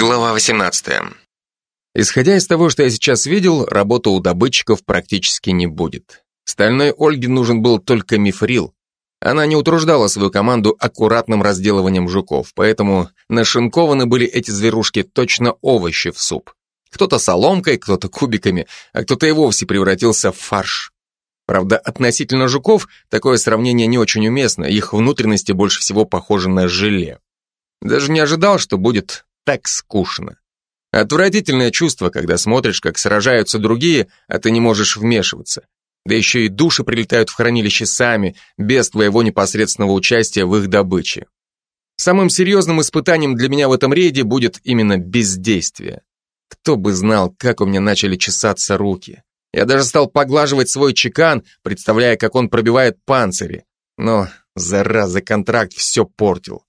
Глава 18. Исходя из того, что я сейчас видел, работы у добытчиков практически не будет. Стальной Ольге нужен был только мифрил. Она не утруждала свою команду аккуратным разделыванием жуков, поэтому нашинкованы были эти зверушки точно овощи в суп. Кто-то соломкой, кто-то кубиками, а кто-то и вовсе превратился в фарш. Правда, относительно жуков такое сравнение не очень уместно, их внутренности больше всего похожи на желе. Даже не ожидал, что будет так скучно. Отвратительное чувство, когда смотришь, как сражаются другие, а ты не можешь вмешиваться. Да еще и души прилетают в хранилище сами, без твоего непосредственного участия в их добыче. Самым серьезным испытанием для меня в этом рейде будет именно бездействие. Кто бы знал, как у меня начали чесаться руки. Я даже стал поглаживать свой чекан, представляя, как он пробивает панцири. Но, зараза, контракт все портил.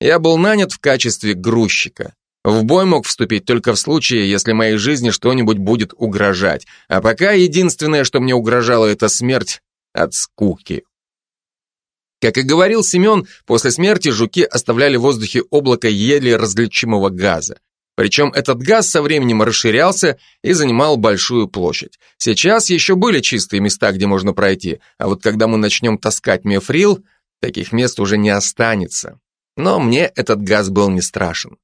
Я был нанят в качестве грузчика. В бой мог вступить только в случае, если моей жизни что-нибудь будет угрожать. А пока единственное, что мне угрожало, это смерть от скуки. Как и говорил Семен, после смерти жуки оставляли в воздухе облако еле различимого газа. Причем этот газ со временем расширялся и занимал большую площадь. Сейчас еще были чистые места, где можно пройти, а вот когда мы начнем таскать мефрил, таких мест уже не останется. Но мне этот газ был не страшен.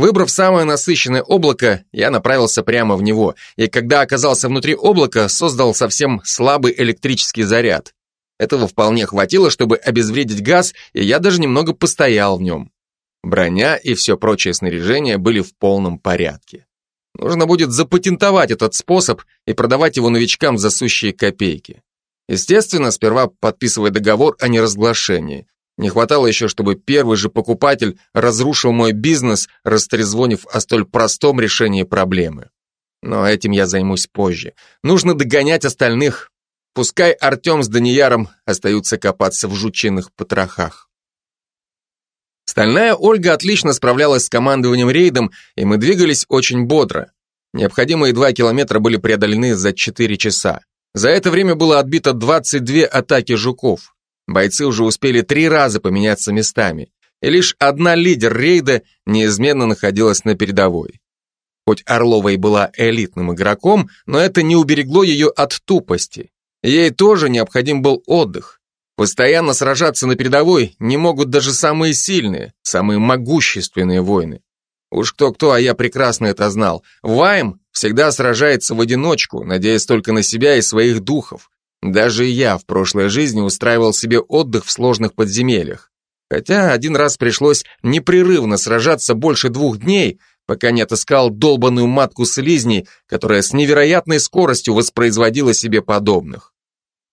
Выбрав самое насыщенное облако, я направился прямо в него, и когда оказался внутри облака, создал совсем слабый электрический заряд. Этого вполне хватило, чтобы обезвредить газ, и я даже немного постоял в нем. Броня и все прочее снаряжение были в полном порядке. Нужно будет запатентовать этот способ и продавать его новичкам за сущие копейки. Естественно, сперва подписывая договор о неразглашении, не хватало еще, чтобы первый же покупатель разрушил мой бизнес, растрезвонив о столь простом решении проблемы. Но этим я займусь позже. Нужно догонять остальных. Пускай Артем с Данияром остаются копаться в жучиных потрохах. Стальная Ольга отлично справлялась с командованием рейдом, и мы двигались очень бодро. Необходимые два километра были преодолены за четыре часа. За это время было отбито 22 атаки жуков. Бойцы уже успели три раза поменяться местами, и лишь одна лидер рейда неизменно находилась на передовой. Хоть Орлова и была элитным игроком, но это не уберегло ее от тупости. Ей тоже необходим был отдых. Постоянно сражаться на передовой не могут даже самые сильные, самые могущественные воины. Уж кто-кто, а я прекрасно это знал. Вайм всегда сражается в одиночку, надеясь только на себя и своих духов. Даже я в прошлой жизни устраивал себе отдых в сложных подземельях. Хотя один раз пришлось непрерывно сражаться больше двух дней, пока не отыскал долбаную матку слизней, которая с невероятной скоростью воспроизводила себе подобных.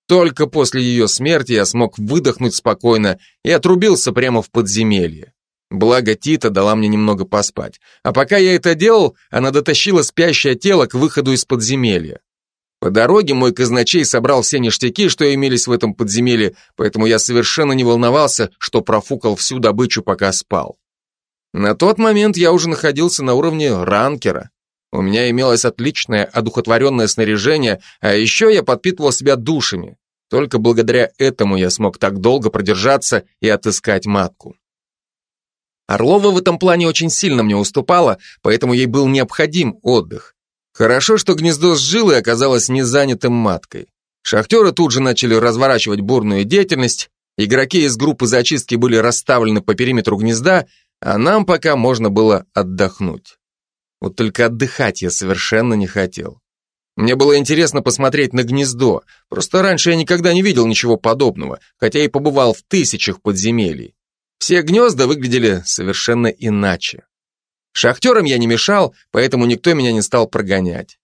Только после ее смерти я смог выдохнуть спокойно и отрубился прямо в подземелье. Благо Тита дала мне немного поспать. А пока я это делал, она дотащила спящее тело к выходу из подземелья. По дороге мой казначей собрал все ништяки, что имелись в этом подземелье, поэтому я совершенно не волновался, что профукал всю добычу, пока спал. На тот момент я уже находился на уровне ранкера. У меня имелось отличное одухотворенное снаряжение, а еще я подпитывал себя душами. Только благодаря этому я смог так долго продержаться и отыскать матку. Орлова в этом плане очень сильно мне уступала, поэтому ей был необходим отдых. Хорошо, что гнездо с жилой оказалось не занятым маткой. Шахтеры тут же начали разворачивать бурную деятельность, игроки из группы зачистки были расставлены по периметру гнезда, а нам пока можно было отдохнуть. Вот только отдыхать я совершенно не хотел. Мне было интересно посмотреть на гнездо, просто раньше я никогда не видел ничего подобного, хотя и побывал в тысячах подземелий. Все гнезда выглядели совершенно иначе. Шахтерам я не мешал, поэтому никто меня не стал прогонять.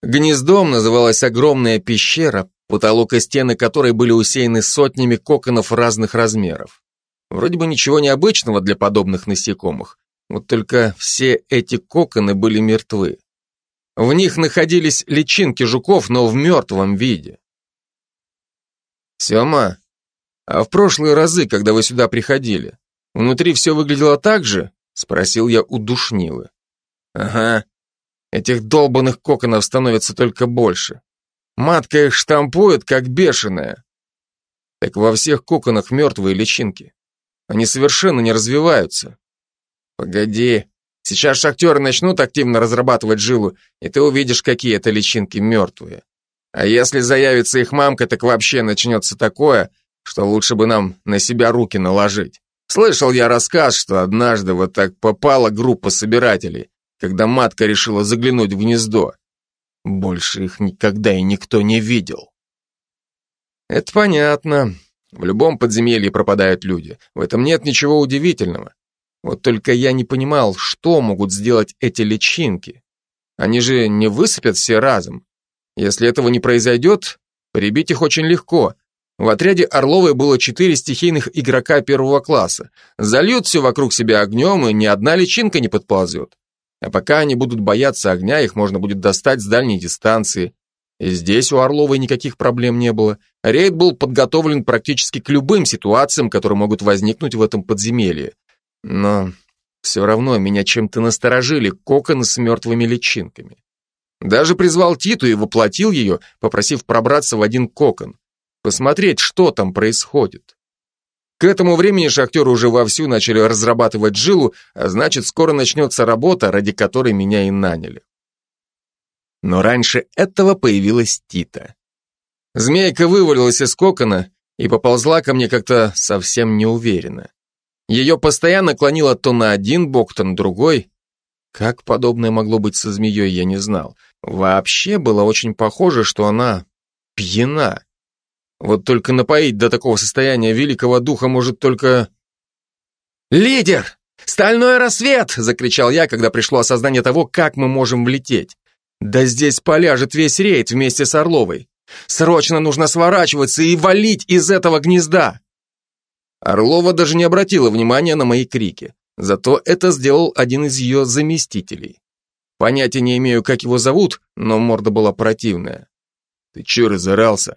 Гнездом называлась огромная пещера, потолок и стены которой были усеяны сотнями коконов разных размеров. Вроде бы ничего необычного для подобных насекомых, вот только все эти коконы были мертвы. В них находились личинки жуков, но в мертвом виде. «Сема, а в прошлые разы, когда вы сюда приходили, внутри все выглядело так же?» Спросил я у душнилы. Ага, этих долбанных коконов становится только больше. Матка их штампует, как бешеная. Так во всех коконах мертвые личинки. Они совершенно не развиваются. Погоди, Сейчас шахтеры начнут активно разрабатывать жилу, и ты увидишь, какие это личинки мертвые. А если заявится их мамка, так вообще начнется такое, что лучше бы нам на себя руки наложить. Слышал я рассказ, что однажды вот так попала группа собирателей, когда матка решила заглянуть в гнездо. Больше их никогда и никто не видел. Это понятно. В любом подземелье пропадают люди. В этом нет ничего удивительного. Вот только я не понимал, что могут сделать эти личинки. Они же не высыпят все разом. Если этого не произойдет, прибить их очень легко. В отряде Орловой было четыре стихийных игрока первого класса. Зальют все вокруг себя огнем, и ни одна личинка не подползет. А пока они будут бояться огня, их можно будет достать с дальней дистанции. И здесь у Орловой никаких проблем не было. Рейд был подготовлен практически к любым ситуациям, которые могут возникнуть в этом подземелье. Но все равно меня чем-то насторожили коконы с мертвыми личинками. Даже призвал Титу и воплотил ее, попросив пробраться в один кокон, посмотреть, что там происходит. К этому времени шахтеры уже вовсю начали разрабатывать жилу, а значит, скоро начнется работа, ради которой меня и наняли. Но раньше этого появилась Тита. Змейка вывалилась из кокона и поползла ко мне как-то совсем неуверенно. Ее постоянно клонило то на один бок, то на другой. Как подобное могло быть со змеей, я не знал. Вообще было очень похоже, что она пьяна. Вот только напоить до такого состояния великого духа может только... «Лидер! Стальной рассвет!» — закричал я, когда пришло осознание того, как мы можем влететь. «Да здесь поляжет весь рейд вместе с Орловой. Срочно нужно сворачиваться и валить из этого гнезда!» Орлова даже не обратила внимания на мои крики. Зато это сделал один из ее заместителей. Понятия не имею, как его зовут, но морда была противная. «Ты че разорался?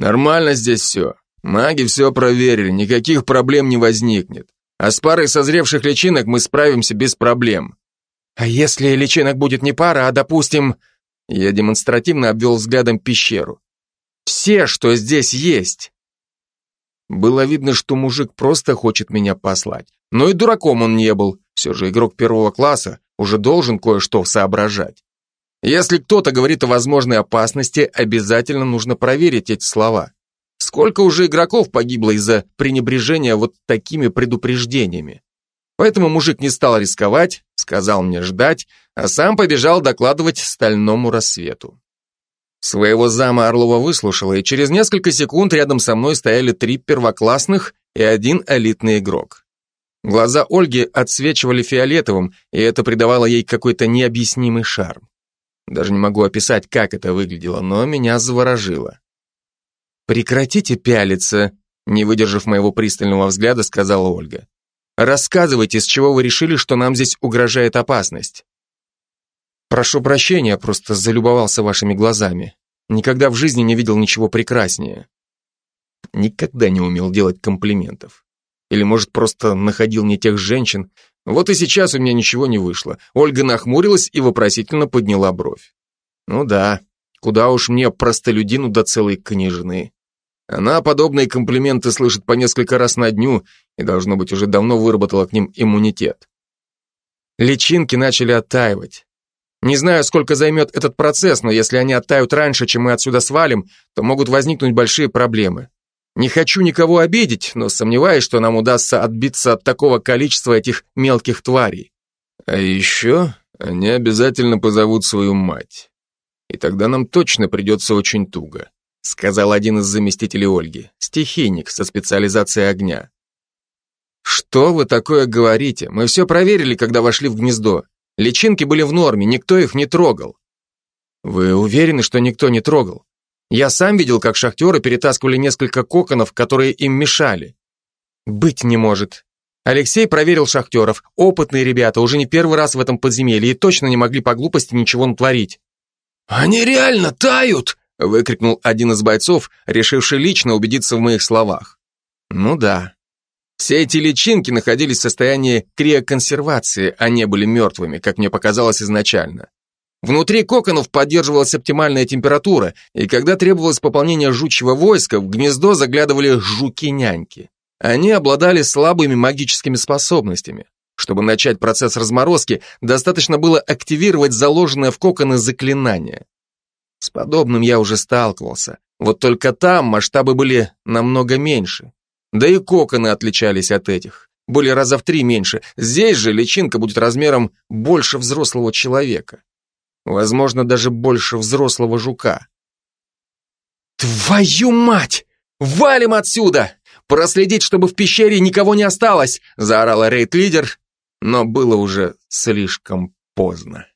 Нормально здесь все. Маги все проверили, никаких проблем не возникнет. А с парой созревших личинок мы справимся без проблем». «А если личинок будет не пара, а, допустим...» Я демонстративно обвел взглядом пещеру. «Все, что здесь есть. Было видно, что мужик просто хочет меня послать. Но и дураком он не был. Все же игрок первого класса уже должен кое-что соображать. Если кто-то говорит о возможной опасности, обязательно нужно проверить эти слова. Сколько уже игроков погибло из-за пренебрежения вот такими предупреждениями. Поэтому мужик не стал рисковать, сказал мне ждать, а сам побежал докладывать стальному рассвету. Своего зама Орлова выслушала, и через несколько секунд рядом со мной стояли три первоклассных и один элитный игрок. Глаза Ольги отсвечивали фиолетовым, и это придавало ей какой-то необъяснимый шарм. Даже не могу описать, как это выглядело, но меня заворожило. «Прекратите пялиться», не выдержав моего пристального взгляда, сказала Ольга. «Рассказывайте, с чего вы решили, что нам здесь угрожает опасность?» Прошу прощения, просто залюбовался вашими глазами. Никогда в жизни не видел ничего прекраснее. Никогда не умел делать комплиментов. Или, может, просто находил не тех женщин. Вот и сейчас у меня ничего не вышло. Ольга нахмурилась и вопросительно подняла бровь. Ну да, куда уж мне, простолюдину, до целой княжны. Она подобные комплименты слышит по несколько раз на дню и, должно быть, уже давно выработала к ним иммунитет. Личинки начали оттаивать. Не знаю, сколько займет этот процесс, но если они оттают раньше, чем мы отсюда свалим, то могут возникнуть большие проблемы. Не хочу никого обидеть, но сомневаюсь, что нам удастся отбиться от такого количества этих мелких тварей. А еще они обязательно позовут свою мать. И тогда нам точно придется очень туго, сказал один из заместителей Ольги, стихийник со специализацией огня. Что вы такое говорите? Мы все проверили, когда вошли в гнездо. Личинки были в норме, никто их не трогал. Вы уверены, что никто не трогал? Я сам видел, как шахтеры перетаскивали несколько коконов, которые им мешали. Быть не может. Алексей проверил шахтеров. Опытные ребята, уже не первый раз в этом подземелье и точно не могли по глупости ничего натворить. «Они реально тают!» выкрикнул один из бойцов, решивший лично убедиться в моих словах. Ну да, все эти личинки находились в состоянии криоконсервации, а не были мертвыми, как мне показалось изначально. Внутри коконов поддерживалась оптимальная температура, и когда требовалось пополнение жучьего войска, в гнездо заглядывали жуки-няньки. Они обладали слабыми магическими способностями. Чтобы начать процесс разморозки, достаточно было активировать заложенное в коконы заклинание. С подобным я уже сталкивался, вот только там масштабы были намного меньше. Да и коконы отличались от этих, были раза в три меньше. Здесь же личинка будет размером больше взрослого человека. Возможно, даже больше взрослого жука. «Твою мать! Валим отсюда! Проследить, чтобы в пещере никого не осталось!» заорала рейд-лидер, но было уже слишком поздно.